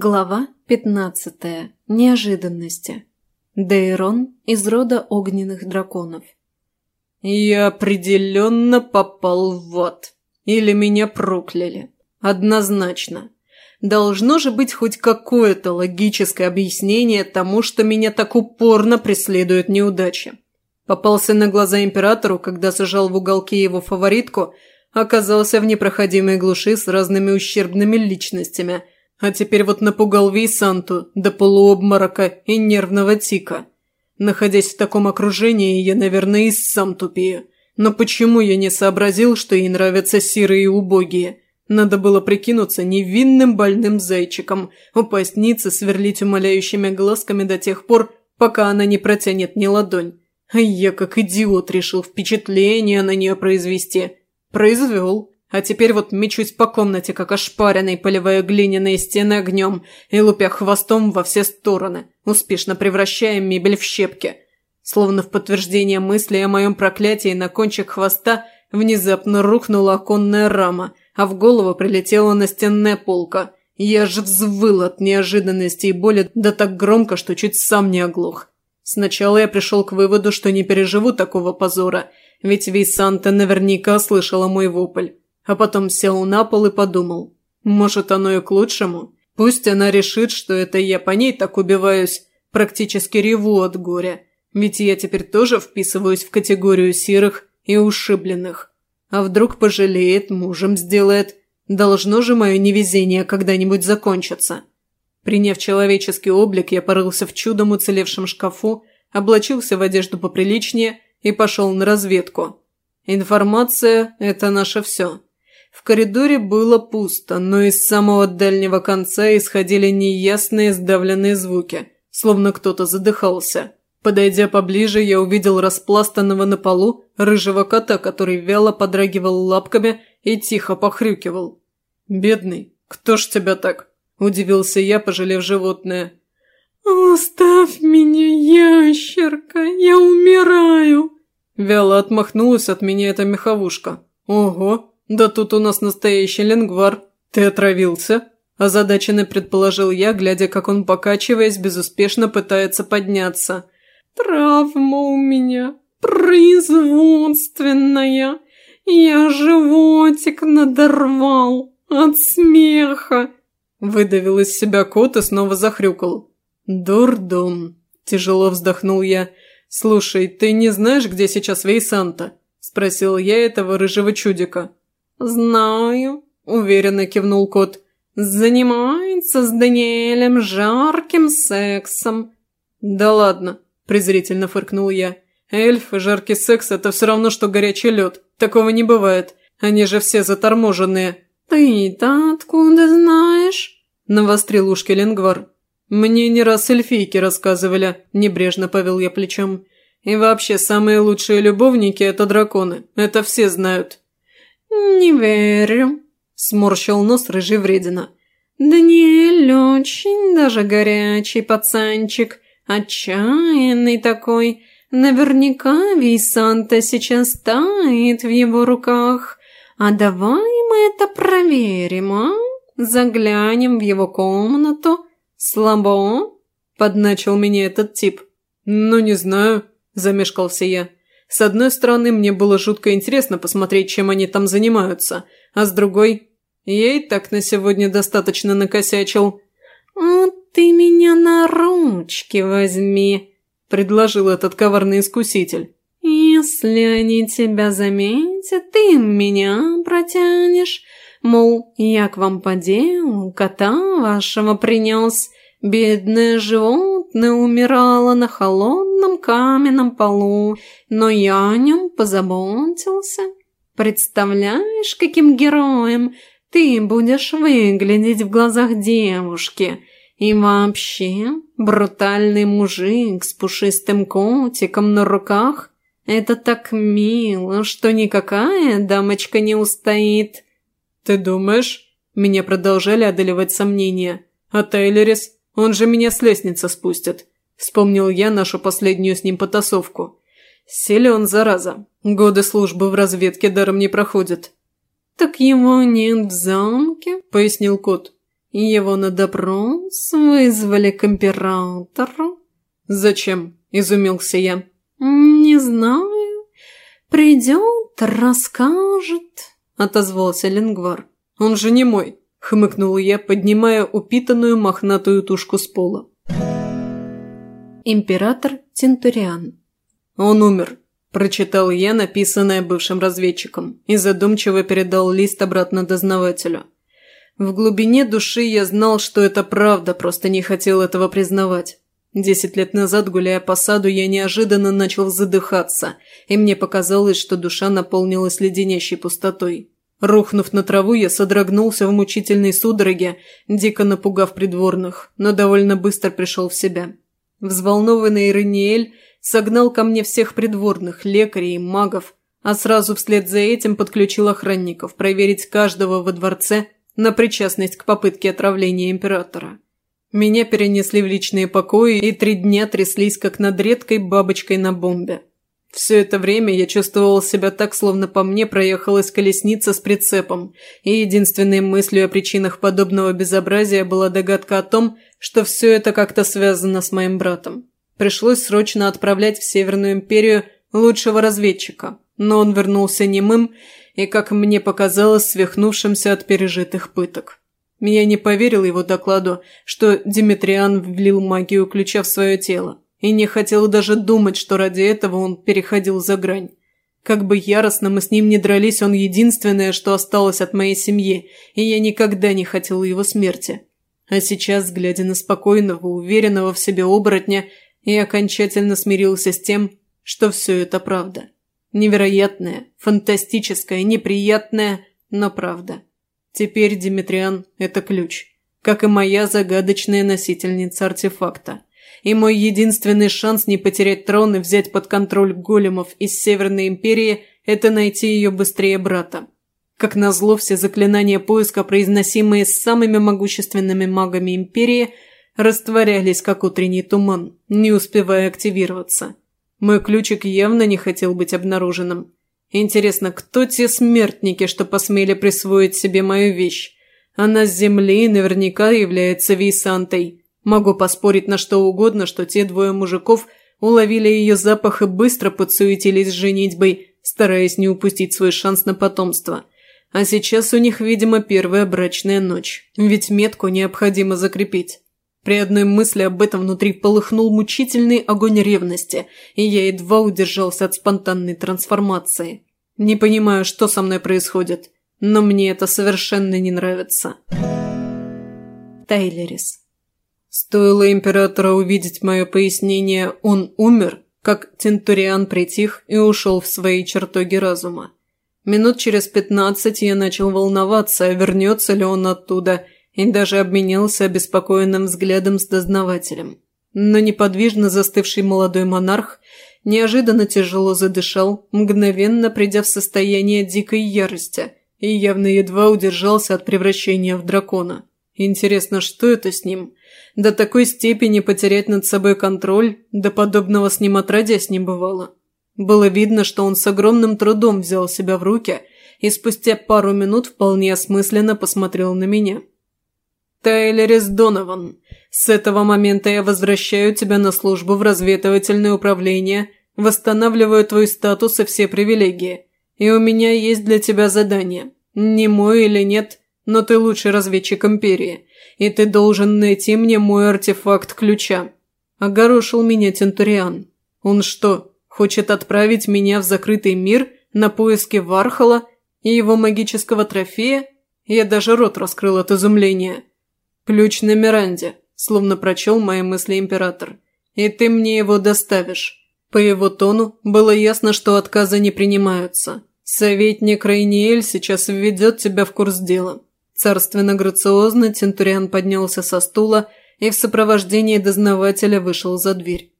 Глава 15. Неожиданности. Дейрон из рода огненных драконов. «Я определенно попал в ад. Или меня прокляли. Однозначно. Должно же быть хоть какое-то логическое объяснение тому, что меня так упорно преследуют неудачи. Попался на глаза императору, когда сажал в уголке его фаворитку, оказался в непроходимой глуши с разными ущербными личностями – а теперь вот напугал Вейсанту до полуобморока и нервного тика. Находясь в таком окружении, я, наверное, и сам тупею. Но почему я не сообразил, что ей нравятся сирые и убогие? Надо было прикинуться невинным больным зайчиком, упасть ниц и сверлить умоляющими глазками до тех пор, пока она не протянет мне ладонь. А я, как идиот, решил впечатление на нее произвести. Произвел. А теперь вот мечусь по комнате, как ошпаренный, поливая глиняные стены огнем и лупя хвостом во все стороны, успешно превращая мебель в щепки. Словно в подтверждение мысли о моем проклятии на кончик хвоста внезапно рухнула оконная рама, а в голову прилетела настенная полка. Я же взвыл от неожиданности и боли да так громко, что чуть сам не оглох. Сначала я пришел к выводу, что не переживу такого позора, ведь Вейсанта наверняка слышала мой вопль а потом сел на пол и подумал. Может, оно и к лучшему? Пусть она решит, что это я по ней так убиваюсь, практически реву от горя. Ведь я теперь тоже вписываюсь в категорию сирых и ушибленных. А вдруг пожалеет, мужем сделает. Должно же мое невезение когда-нибудь закончиться. Приняв человеческий облик, я порылся в чудом уцелевшем шкафу, облачился в одежду поприличнее и пошел на разведку. Информация – это наше все. В коридоре было пусто, но из самого дальнего конца исходили неясные сдавленные звуки, словно кто-то задыхался. Подойдя поближе, я увидел распластанного на полу рыжего кота, который вяло подрагивал лапками и тихо похрюкивал. «Бедный, кто ж тебя так?» – удивился я, пожалев животное. «Оставь меня, ящерка, я умираю!» Вяло отмахнулась от меня эта меховушка. «Ого, «Да тут у нас настоящий лингвар. Ты отравился?» Озадаченно предположил я, глядя, как он, покачиваясь, безуспешно пытается подняться. «Травма у меня производственная. Я животик надорвал от смеха!» Выдавил из себя кот и снова захрюкал. «Дурдом!» – тяжело вздохнул я. «Слушай, ты не знаешь, где сейчас Вейсанта?» – спросил я этого рыжего чудика. «Знаю», – уверенно кивнул кот. «Занимается с Даниэлем жарким сексом». «Да ладно», – презрительно фыркнул я. «Эльф и жаркий секс – это все равно, что горячий лед. Такого не бывает. Они же все заторможенные». «Ты-то откуда знаешь?» – навострил ушки Ленгвар. «Мне не раз эльфийки рассказывали», – небрежно повел я плечом. «И вообще, самые лучшие любовники – это драконы. Это все знают». «Не верю», – сморщил нос рыжий вредина. «Даниэль очень даже горячий пацанчик, отчаянный такой. Наверняка Вейсанта сейчас тает в его руках. А давай мы это проверим, а? Заглянем в его комнату. Слабо?» – подначил меня этот тип. «Ну, не знаю», – замешкался я. С одной стороны, мне было жутко интересно посмотреть, чем они там занимаются, а с другой, я и так на сегодня достаточно накосячил. «А ты меня на ручки возьми», – предложил этот коварный искуситель. «Если они тебя заметят, ты меня протянешь. Мол, я к вам по делу кота вашего принес. Бедное животное умирало на холодном каменном полу, но я о нем позаботился. Представляешь, каким героем ты будешь выглядеть в глазах девушки? И вообще, брутальный мужик с пушистым котиком на руках – это так мило, что никакая дамочка не устоит. Ты думаешь? Меня продолжали одолевать сомнения. А Тейлерис? Он же меня с лестницы спустит. Вспомнил я нашу последнюю с ним потасовку. Силен, зараза. Годы службы в разведке даром не проходят. «Так его нет в замке», – пояснил кот. Его на допрос вызвали к императору. Зачем? Изумился я. Не знаю. Придет, расскажет, отозвался Лингвар. Он же не мой, хмыкнул я, поднимая упитанную мохнатую тушку с пола. Император Тентуриан. Он умер, прочитал я, написанное бывшим разведчиком, и задумчиво передал лист обратно дознавателю. В глубине души я знал, что это правда, просто не хотел этого признавать. Десять лет назад, гуляя по саду, я неожиданно начал задыхаться, и мне показалось, что душа наполнилась леденящей пустотой. Рухнув на траву, я содрогнулся в мучительной судороге, дико напугав придворных, но довольно быстро пришел в себя. Взволнованный Ириниэль согнал ко мне всех придворных, лекарей и магов, а сразу вслед за этим подключил охранников проверить каждого во дворце на причастность к попытке отравления императора. Меня перенесли в личные покои и три дня тряслись, как над редкой бабочкой на бомбе. Все это время я чувствовал себя так, словно по мне проехалась колесница с прицепом, и единственной мыслью о причинах подобного безобразия была догадка о том, что все это как-то связано с моим братом. Пришлось срочно отправлять в Северную империю лучшего разведчика, но он вернулся немым и, как мне показалось, свихнувшимся от пережитых пыток. Я не поверил его докладу, что Димитриан влил магию ключа в свое тело, и не хотел даже думать, что ради этого он переходил за грань. Как бы яростно мы с ним не дрались, он единственное, что осталось от моей семьи, и я никогда не хотел его смерти. А сейчас, глядя на спокойного, уверенного в себе оборотня, я окончательно смирился с тем, что все это правда. Невероятная, фантастическая, неприятная, но правда. Теперь Димитриан – это ключ, как и моя загадочная носительница артефакта. И мой единственный шанс не потерять трон и взять под контроль големов из Северной Империи – это найти ее быстрее брата. Как назло, все заклинания поиска, произносимые самыми могущественными магами Империи, растворялись, как утренний туман, не успевая активироваться. Мой ключик явно не хотел быть обнаруженным. Интересно, кто те смертники, что посмели присвоить себе мою вещь? Она с земли наверняка является Вейсантой. Могу поспорить на что угодно, что те двое мужиков уловили ее запах и быстро подсуетились с женитьбой, стараясь не упустить свой шанс на потомство. А сейчас у них, видимо, первая брачная ночь, ведь метку необходимо закрепить. При одной мысли об этом внутри полыхнул мучительный огонь ревности, и я едва удержался от спонтанной трансформации. Не понимаю, что со мной происходит, но мне это совершенно не нравится. Тайлерис. Стоило императора увидеть мое пояснение «он умер», как Тентуриан притих и ушел в свои чертоги разума. Минут через пятнадцать я начал волноваться, вернется ли он оттуда – и даже обменялся обеспокоенным взглядом с дознавателем. Но неподвижно застывший молодой монарх неожиданно тяжело задышал, мгновенно придя в состояние дикой ярости, и явно едва удержался от превращения в дракона. Интересно, что это с ним? До такой степени потерять над собой контроль, до подобного с ним отродясь не бывало. Было видно, что он с огромным трудом взял себя в руки и спустя пару минут вполне осмысленно посмотрел на меня. Тайлерис Донован, с этого момента я возвращаю тебя на службу в разведывательное управление, восстанавливаю твой статус и все привилегии. И у меня есть для тебя задание. Не мой или нет, но ты лучший разведчик Империи, и ты должен найти мне мой артефакт ключа». Огорошил меня Тентуриан. «Он что, хочет отправить меня в закрытый мир на поиски Вархола и его магического трофея?» Я даже рот раскрыл от изумления. «Ключ на Миранде», словно прочел мои мысли император. «И ты мне его доставишь». По его тону было ясно, что отказы не принимаются. Советник Рейниэль сейчас введет тебя в курс дела. Царственно-грациозно Тентуриан поднялся со стула и в сопровождении дознавателя вышел за дверь.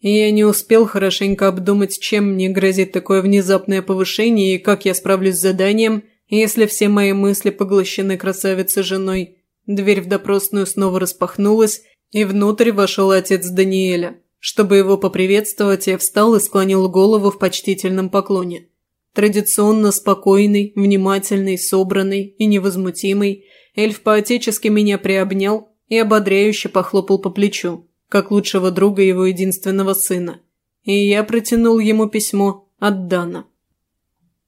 Я не успел хорошенько обдумать, чем мне грозит такое внезапное повышение и как я справлюсь с заданием, если все мои мысли поглощены красавицей женой. Дверь в допросную снова распахнулась, и внутрь вошел отец Даниэля. Чтобы его поприветствовать, я встал и склонил голову в почтительном поклоне. Традиционно спокойный, внимательный, собранный и невозмутимый, эльф по-отечески меня приобнял и ободряюще похлопал по плечу, как лучшего друга его единственного сына. И я протянул ему письмо от Дана.